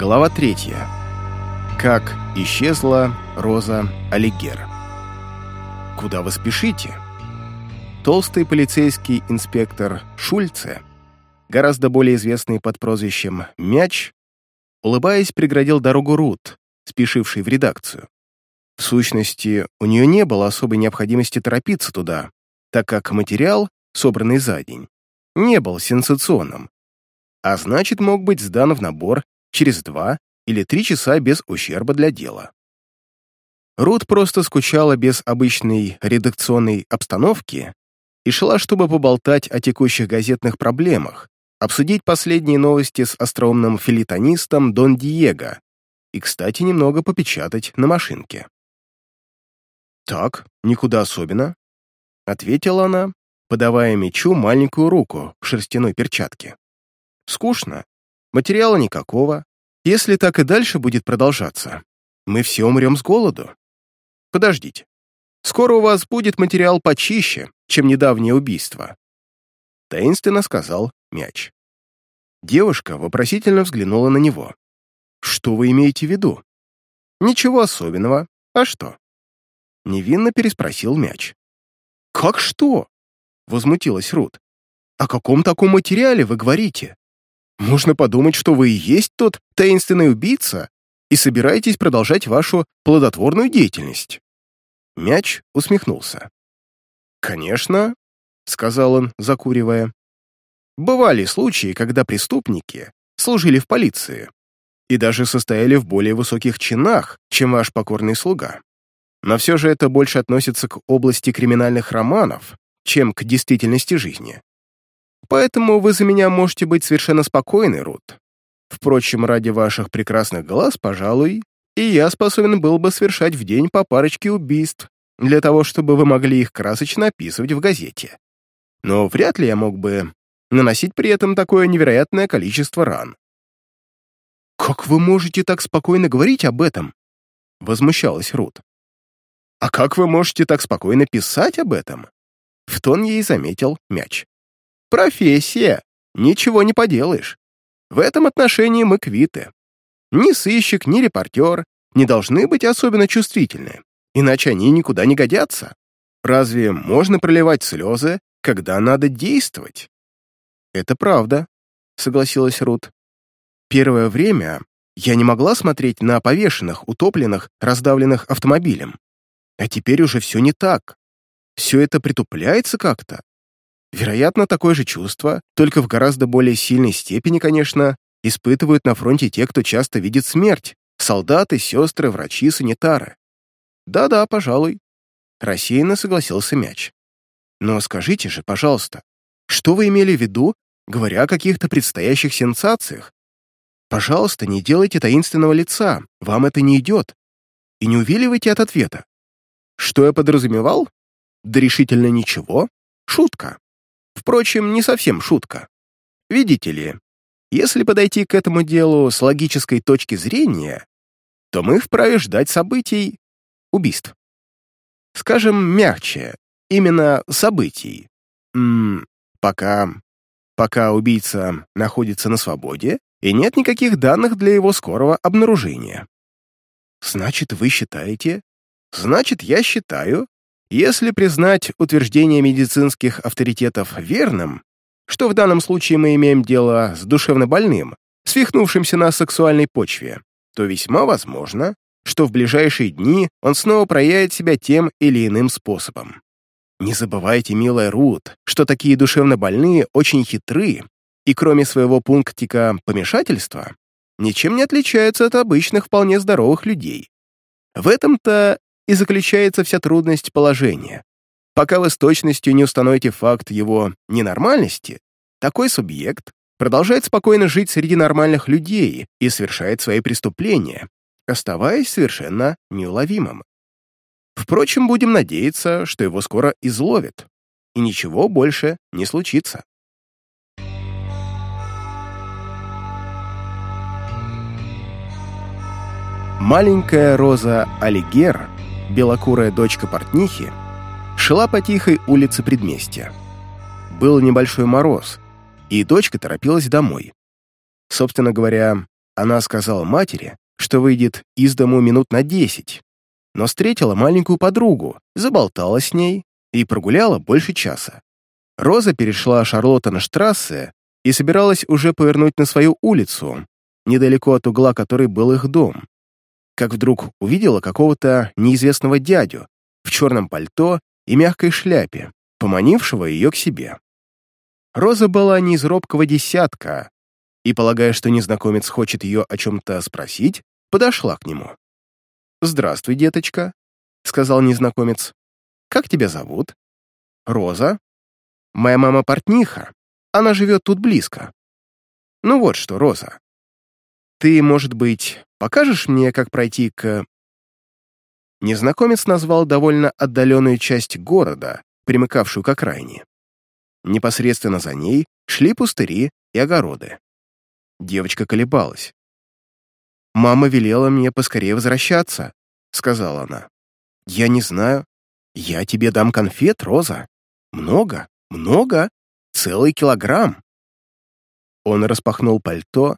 Глава третья. Как исчезла Роза Алигер. Куда вы спешите? Толстый полицейский инспектор Шульце, гораздо более известный под прозвищем «Мяч», улыбаясь, преградил дорогу Рут, спешившей в редакцию. В сущности, у нее не было особой необходимости торопиться туда, так как материал, собранный за день, не был сенсационным, а значит, мог быть сдан в набор через два или три часа без ущерба для дела. Рут просто скучала без обычной редакционной обстановки и шла, чтобы поболтать о текущих газетных проблемах, обсудить последние новости с остроумным филитонистом Дон Диего и, кстати, немного попечатать на машинке. «Так, никуда особенно», — ответила она, подавая мечу маленькую руку в шерстяной перчатке. «Скучно. Материала никакого. Если так и дальше будет продолжаться, мы все умрем с голоду. Подождите. Скоро у вас будет материал почище, чем недавнее убийство», — таинственно сказал мяч. Девушка вопросительно взглянула на него. «Что вы имеете в виду?» «Ничего особенного. А что?» Невинно переспросил мяч. «Как что?» — возмутилась Рут. «О каком таком материале вы говорите? Можно подумать, что вы и есть тот таинственный убийца и собираетесь продолжать вашу плодотворную деятельность». Мяч усмехнулся. «Конечно», — сказал он, закуривая. «Бывали случаи, когда преступники служили в полиции и даже состояли в более высоких чинах, чем ваш покорный слуга. Но все же это больше относится к области криминальных романов, чем к действительности жизни. Поэтому вы за меня можете быть совершенно спокойны, Рут. Впрочем, ради ваших прекрасных глаз, пожалуй, и я способен был бы совершать в день по парочке убийств, для того, чтобы вы могли их красочно описывать в газете. Но вряд ли я мог бы наносить при этом такое невероятное количество ран. «Как вы можете так спокойно говорить об этом?» — возмущалась Рут. «А как вы можете так спокойно писать об этом?» В тон ей заметил мяч. «Профессия! Ничего не поделаешь. В этом отношении мы квиты. Ни сыщик, ни репортер не должны быть особенно чувствительны, иначе они никуда не годятся. Разве можно проливать слезы, когда надо действовать?» «Это правда», — согласилась Рут. «Первое время я не могла смотреть на повешенных, утопленных, раздавленных автомобилем. А теперь уже все не так. Все это притупляется как-то. Вероятно, такое же чувство, только в гораздо более сильной степени, конечно, испытывают на фронте те, кто часто видит смерть. Солдаты, сестры, врачи, санитары. Да-да, пожалуй. Рассеянно согласился мяч. Но скажите же, пожалуйста, что вы имели в виду, говоря о каких-то предстоящих сенсациях? Пожалуйста, не делайте таинственного лица, вам это не идет. И не увиливайте от ответа. Что я подразумевал? Да решительно ничего. Шутка. Впрочем, не совсем шутка. Видите ли, если подойти к этому делу с логической точки зрения, то мы вправе ждать событий, убийств. Скажем мягче, именно событий. М -м, пока, пока убийца находится на свободе, и нет никаких данных для его скорого обнаружения. Значит, вы считаете, Значит, я считаю, если признать утверждение медицинских авторитетов верным, что в данном случае мы имеем дело с душевнобольным, свихнувшимся на сексуальной почве, то весьма возможно, что в ближайшие дни он снова проявит себя тем или иным способом. Не забывайте, милая Рут, что такие душевнобольные очень хитры и кроме своего пунктика помешательства ничем не отличаются от обычных вполне здоровых людей. В этом-то и заключается вся трудность положения. Пока вы с точностью не установите факт его ненормальности, такой субъект продолжает спокойно жить среди нормальных людей и совершает свои преступления, оставаясь совершенно неуловимым. Впрочем, будем надеяться, что его скоро изловят, и ничего больше не случится. Маленькая Роза Алигер белокурая дочка портнихи, шла по тихой улице предместья. Был небольшой мороз, и дочка торопилась домой. Собственно говоря, Она сказала матери, что выйдет из дому минут на десять, но встретила маленькую подругу, заболтала с ней и прогуляла больше часа. Роза перешла Шарлоттенштрассе и собиралась уже повернуть на свою улицу, недалеко от угла которой был их дом, как вдруг увидела какого-то неизвестного дядю в черном пальто и мягкой шляпе, поманившего ее к себе. Роза была не из робкого десятка, и, полагая, что незнакомец хочет ее о чем-то спросить, подошла к нему. «Здравствуй, деточка», — сказал незнакомец. «Как тебя зовут?» «Роза. Моя мама портниха. Она живет тут близко. Ну вот что, Роза. Ты, может быть, покажешь мне, как пройти к...» Незнакомец назвал довольно отдаленную часть города, примыкавшую к окраине. Непосредственно за ней шли пустыри и огороды. Девочка колебалась. «Мама велела мне поскорее возвращаться», — сказала она. «Я не знаю. Я тебе дам конфет, Роза. Много, много. Целый килограмм». Он распахнул пальто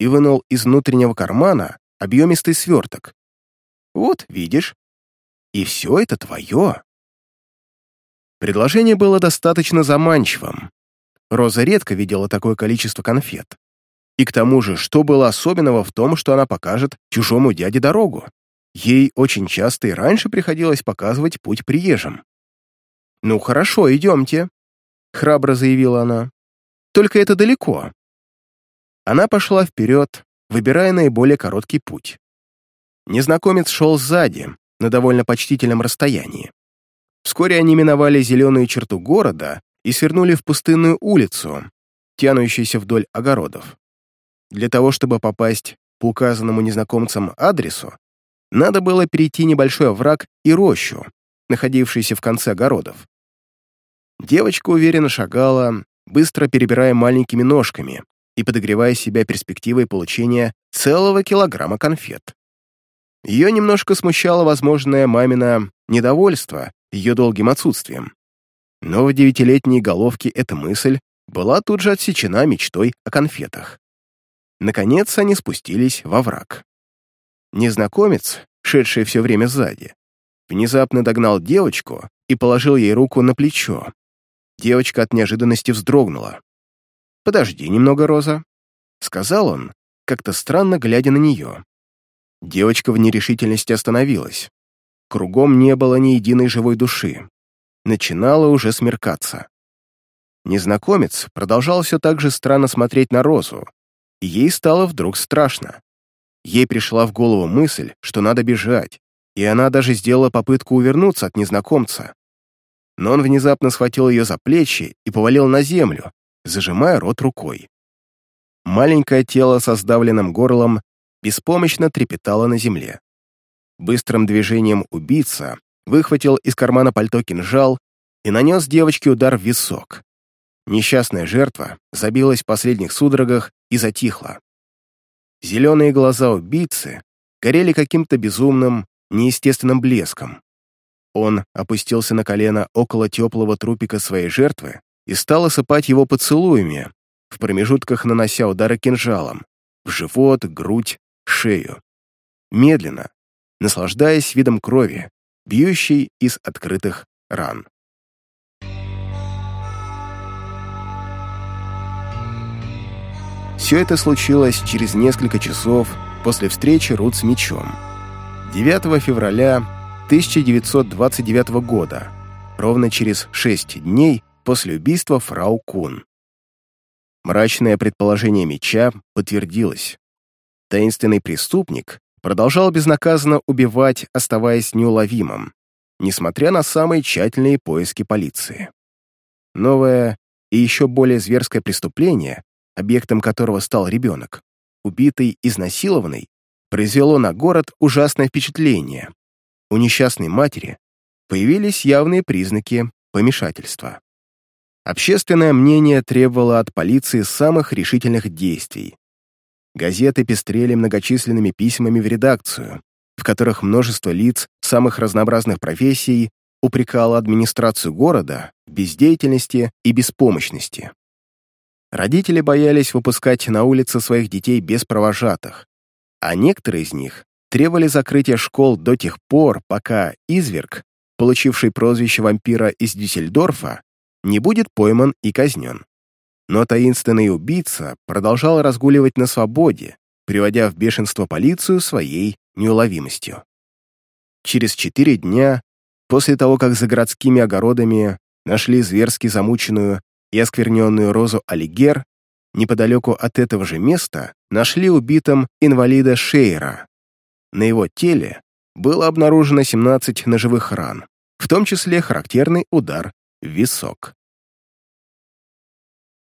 и вынул из внутреннего кармана объемистый сверток. «Вот, видишь? И все это твое». Предложение было достаточно заманчивым. Роза редко видела такое количество конфет. И к тому же, что было особенного в том, что она покажет чужому дяде дорогу? Ей очень часто и раньше приходилось показывать путь приезжим. «Ну хорошо, идемте», — храбро заявила она. «Только это далеко». Она пошла вперед, выбирая наиболее короткий путь. Незнакомец шел сзади, на довольно почтительном расстоянии. Вскоре они миновали зеленую черту города и свернули в пустынную улицу, тянущуюся вдоль огородов. Для того, чтобы попасть по указанному незнакомцам адресу, надо было перейти небольшой овраг и рощу, находившийся в конце огородов. Девочка уверенно шагала, быстро перебирая маленькими ножками и подогревая себя перспективой получения целого килограмма конфет. Ее немножко смущало возможное мамино недовольство ее долгим отсутствием. Но в девятилетней головке эта мысль была тут же отсечена мечтой о конфетах. Наконец они спустились во враг. Незнакомец, шедший все время сзади, внезапно догнал девочку и положил ей руку на плечо. Девочка от неожиданности вздрогнула. «Подожди немного, Роза», — сказал он, как-то странно глядя на нее. Девочка в нерешительности остановилась. Кругом не было ни единой живой души. Начинало уже смеркаться. Незнакомец продолжал все так же странно смотреть на Розу, ей стало вдруг страшно. Ей пришла в голову мысль, что надо бежать, и она даже сделала попытку увернуться от незнакомца. Но он внезапно схватил ее за плечи и повалил на землю, зажимая рот рукой. Маленькое тело со сдавленным горлом беспомощно трепетало на земле. Быстрым движением убийца выхватил из кармана пальто кинжал и нанес девочке удар в висок. Несчастная жертва забилась в последних судорогах и затихла. Зеленые глаза убийцы горели каким-то безумным, неестественным блеском. Он опустился на колено около теплого трупика своей жертвы и стал осыпать его поцелуями, в промежутках нанося удары кинжалом, в живот, грудь, шею. Медленно, наслаждаясь видом крови, бьющей из открытых ран. Все это случилось через несколько часов после встречи Рут с мечом. 9 февраля 1929 года, ровно через шесть дней после убийства фрау Кун. Мрачное предположение меча подтвердилось. Таинственный преступник продолжал безнаказанно убивать, оставаясь неуловимым, несмотря на самые тщательные поиски полиции. Новое и еще более зверское преступление объектом которого стал ребенок, убитый, изнасилованный, произвело на город ужасное впечатление. У несчастной матери появились явные признаки помешательства. Общественное мнение требовало от полиции самых решительных действий. Газеты пестрели многочисленными письмами в редакцию, в которых множество лиц самых разнообразных профессий упрекало администрацию города в бездеятельности и беспомощности. Родители боялись выпускать на улицы своих детей без провожатых, а некоторые из них требовали закрытия школ до тех пор, пока изверг, получивший прозвище вампира из Дюссельдорфа, не будет пойман и казнен. Но таинственный убийца продолжал разгуливать на свободе, приводя в бешенство полицию своей неуловимостью. Через четыре дня, после того, как за городскими огородами нашли зверски замученную и оскверненную розу Алигер, неподалеку от этого же места нашли убитым инвалида Шейра. На его теле было обнаружено 17 ножевых ран, в том числе характерный удар висок.